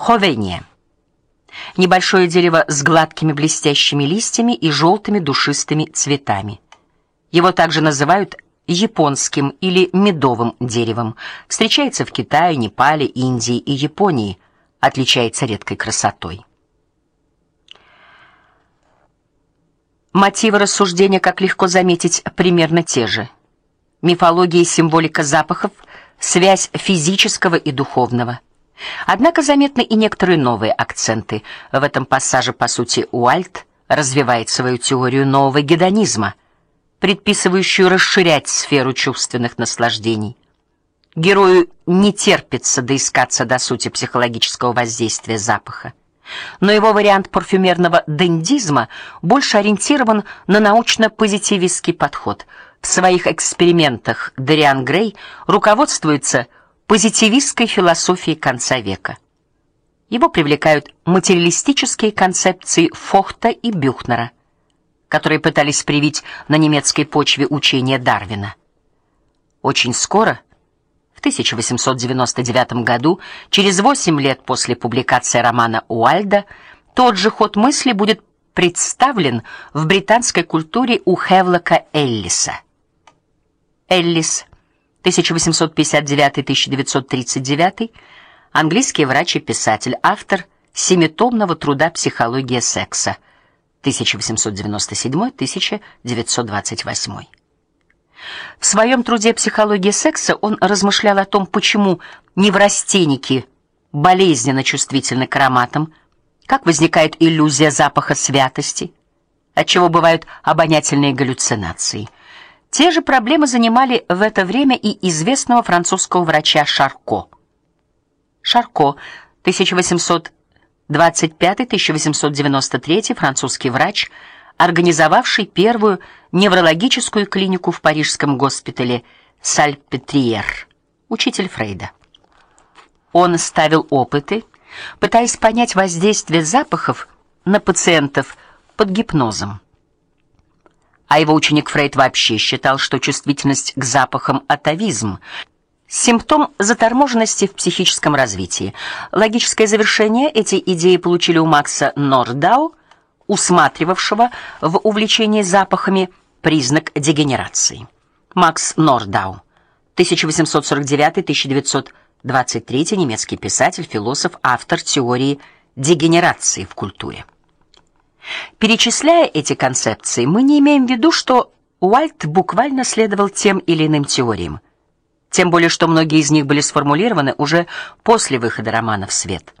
Ховение. Небольшое дерево с гладкими блестящими листьями и желтыми душистыми цветами. Его также называют японским или медовым деревом. Встречается в Китае, Непале, Индии и Японии. Отличается редкой красотой. Мотивы рассуждения, как легко заметить, примерно те же. Мифология и символика запахов, связь физического и духовного. Однако заметны и некоторые новые акценты. В этом пассаже, по сути, Уальт развивает свою теорию нового гедонизма, предписывающую расширять сферу чувственных наслаждений. Герою не терпится доискаться до сути психологического воздействия запаха. Но его вариант парфюмерного дендизма больше ориентирован на научно-позитивистский подход. В своих экспериментах Дариан Грей руководствуется позитивистской философией конца века. Его привлекают материалистические концепции Фохта и Бюхнера, которые пытались привить на немецкой почве учение Дарвина. Очень скоро в 1899 году, через 8 лет после публикации романа Уальда, тот же ход мысли будет представлен в британской культуре у Хевлока Эллиса. Эллис 1859-1939, английский врач и писатель, автор семитомного труда Психология секса 1897-1928. В своем труде Психология секса он размышлял о том, почему неврастенники болезненно чувствительны к ароматам, как возникает иллюзия запаха святости, от чего бывают обонятельные галлюцинации. Те же проблемы занимали в это время и известного французского врача Шарко. Шарко 1825-1893 французский врач, организовавший первую неврологическую клинику в парижском госпитале Сальпетриер, учитель Фрейда. Он ставил опыты, пытаясь понять воздействие запахов на пациентов под гипнозом. А его ученик Фрейд вообще считал, что чувствительность к запахам атовизм симптом заторможенности в психическом развитии. Логическое завершение эти идеи получили у Макса Нордау, усматривавшего в увлечении запахами признак дегенерации. Макс Нордау 1849-1923 немецкий писатель, философ, автор теории дегенерации в культуре. Перечисляя эти концепции, мы не имеем в виду, что Уальт буквально следовал тем или иным теориям. Тем более, что многие из них были сформулированы уже после выхода романа в свет.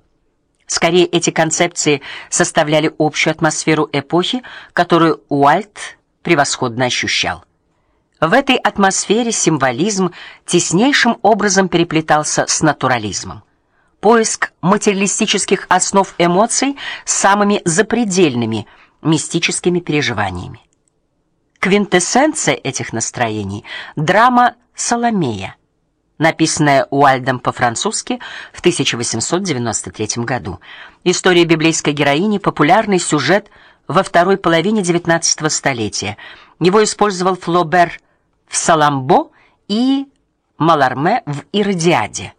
Скорее эти концепции составляли общую атмосферу эпохи, которую Уальт превосходно ощущал. В этой атмосфере символизм теснейшим образом переплетался с натурализмом поиск материалистических основ эмоций самыми запредельными мистическими переживаниями. Квинтэссенция этих настроений драма Соломея, написанная Уальдом по-французски в 1893 году. История библейской героини популярный сюжет во второй половине XIX столетия. Его использовал Флобер в Саламбо и Маларме в Иродиаде.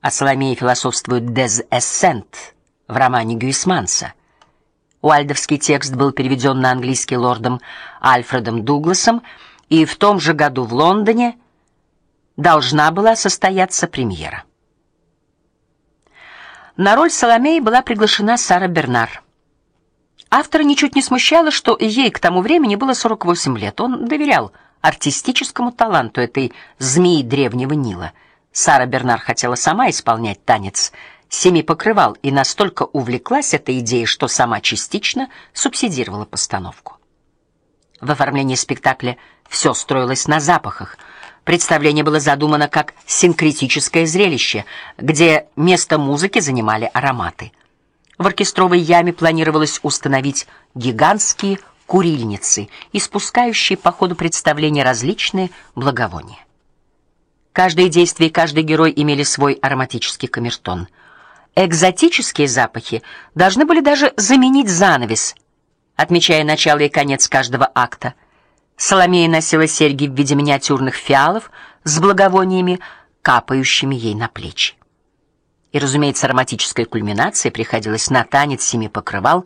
О Соломее философствует Дез Эссент в романе Гюисманса. Уальдовский текст был переведен на английский лордом Альфредом Дугласом, и в том же году в Лондоне должна была состояться премьера. На роль Соломеи была приглашена Сара Бернар. Автора ничуть не смущало, что ей к тому времени было 48 лет. Он доверял артистическому таланту этой змеи древнего Нила. Сара Бернар хотела сама исполнять танец семи покрывал и настолько увлеклась этой идеей, что сама частично субсидировала постановку. В оформлении спектакля все строилось на запахах. Представление было задумано как синкретическое зрелище, где место музыки занимали ароматы. В оркестровой яме планировалось установить гигантские курильницы, испускающие по ходу представления различные благовония. Каждое действие и каждый герой имели свой ароматический камертон. Экзотические запахи должны были даже заменить занавес, отмечая начало и конец каждого акта. Соломея носила серьги в виде миниатюрных фиалов с благовониями, капающими ей на плечи. И, разумеется, романтическая кульминация приходилась на танец семи покрывал,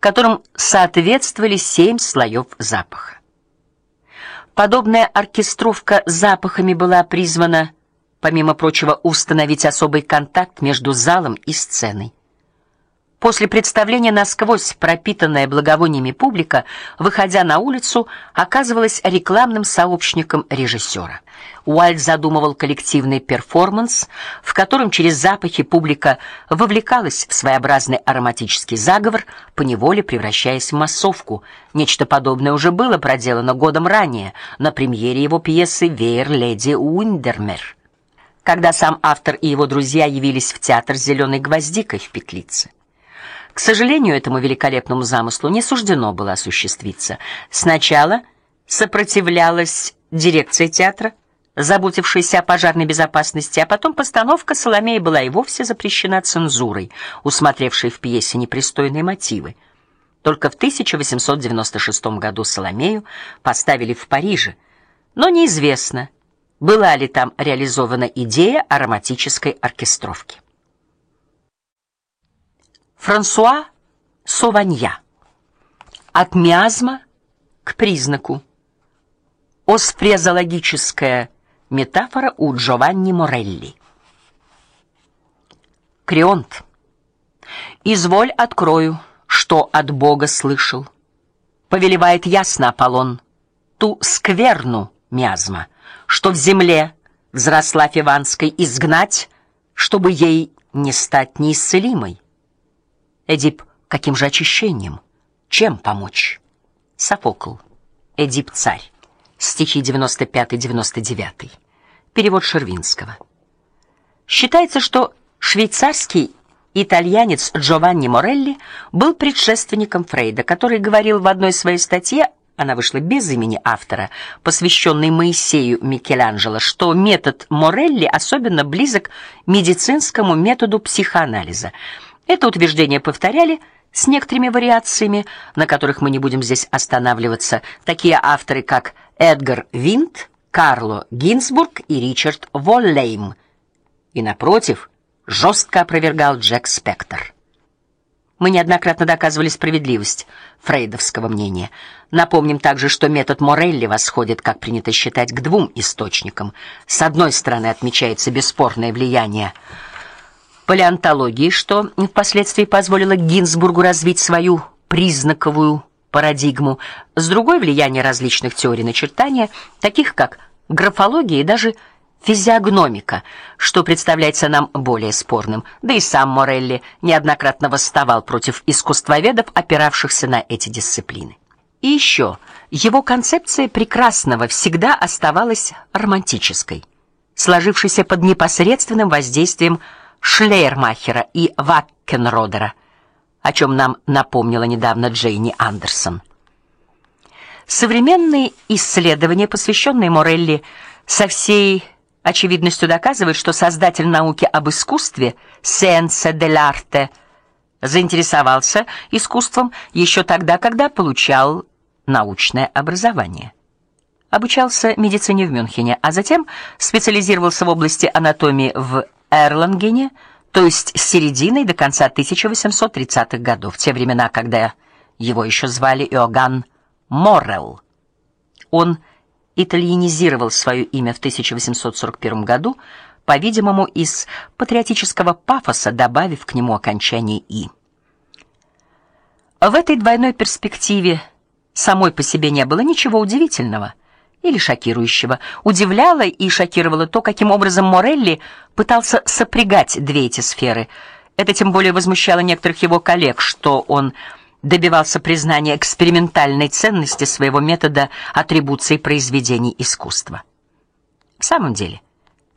которым соответствовали семь слоев запаха. Подобная оркестровка запахами была призвана, помимо прочего, установить особый контакт между залом и сценой. После представления насквозь пропитанная благовониями публика, выходя на улицу, оказывалась рекламным сообщником режиссера. Уайльд задумывал коллективный перформанс, в котором через запахи публика вовлекалась в своеобразный ароматический заговор, поневоле превращаясь в массовку. Нечто подобное уже было проделано годом ранее на премьере его пьесы Веер леди Уиндермир, когда сам автор и его друзья явились в театр с зеленой гвоздикой в петлице. К сожалению, этому великолепному замыслу не суждено было осуществиться. Сначала сопротивлялась дирекция театра, заботившаяся о пожарной безопасности, а потом постановка Соломеи была и вовсе запрещена цензурой, усмотревшей в пьесе непристойные мотивы. Только в 1896 году Соломею поставили в Париже, но неизвестно, была ли там реализована идея ароматической оркестровки. Франсуа Сованья. От миазма к признаку. Оспрезологическая метафора у Джованни Морелли. Крионт. Изволь открою, что от Бога слышал. Повелевает ясно Аполлон ту скверну миазма, что в земле взросла Фиванской изгнать, чтобы ей не стать неисцелимой Эдип, каким же очищением? Чем помочь? Софокл. Эдип царь. Стихи 95-99. Перевод Шервинского. Считается, что швейцарский итальянец Джованни Морелли был предшественником Фрейда, который говорил в одной своей статье она вышла без имени автора, посвященной Моисею Микеланджело, что метод Морелли особенно близок медицинскому методу психоанализа. Это утверждение повторяли с некоторыми вариациями, на которых мы не будем здесь останавливаться, такие авторы, как Эдгар Винт, Карло Гинзбург и Ричард Воллейм. И напротив, жестко опровергал Джек Спектор. Мы неоднократно доказывали справедливость фрейдовского мнения. Напомним также, что метод Морелли восходит, как принято считать, к двум источникам. С одной стороны, отмечается бесспорное влияние палеонтологии, что впоследствии позволило Гинзбургу развить свою признаковую парадигму, с другой влияние различных теорий начертания, таких как графология и даже физиогномика, что представляется нам более спорным. Да и сам Морелли неоднократно восставал против искусствоведов, опиравшихся на эти дисциплины. И еще его концепция прекрасного всегда оставалась романтической, сложившейся под непосредственным воздействием Шлейермахера и Ваккенродера, о чем нам напомнила недавно Джейни Андерсон. Современные исследования, посвященные Морелли, со всей очевидностью доказывают, что создатель науки об искусстве Сенсе dell'arte заинтересовался искусством еще тогда, когда получал научное образование. Обучался медицине в Мюнхене, а затем специализировался в области анатомии в Эрлангене, то есть с середины до конца 1830-х годов, в те времена, когда его еще звали Иоганн Моррелл. Он итальянизировал свое имя в 1841 году, по-видимому, из патриотического пафоса добавив к нему окончание и. В этой двойной перспективе самой по себе не было ничего удивительного или шокирующего. Удивляло и шокировало то, каким образом Морелли пытался сопрягать две эти сферы. Это тем более возмущало некоторых его коллег, что он добивался признания экспериментальной ценности своего метода атрибуции произведений искусства. В самом деле,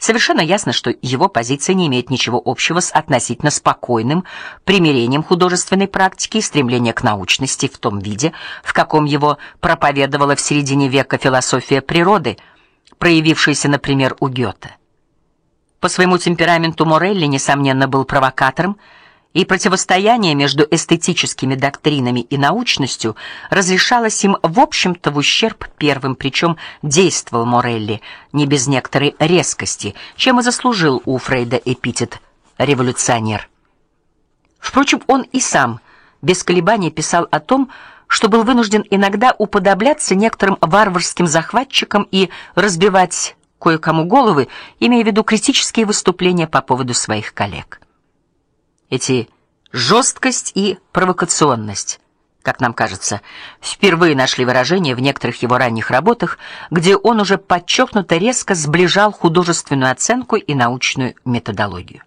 Совершенно ясно, что его позиция не имеет ничего общего с относительно спокойным примирением художественной практики и стремления к научности в том виде, в каком его проповедовала в середине века философия природы, проявившаяся, например, у Гёте. По своему темпераменту Морелли несомненно был провокатором, и противостояние между эстетическими доктринами и научностью разрешалось им в общем-то в ущерб первым, причем действовал Морелли не без некоторой резкости, чем и заслужил у Фрейда эпитет революционер. Впрочем, он и сам без колебаний писал о том, что был вынужден иногда уподобляться некоторым варварским захватчикам и разбивать кое-кому головы, имея в виду критические выступления по поводу своих коллег. Эти жесткость и провокационность, как нам кажется, впервые нашли выражение в некоторых его ранних работах, где он уже подчеркнуто резко сближал художественную оценку и научную методологию.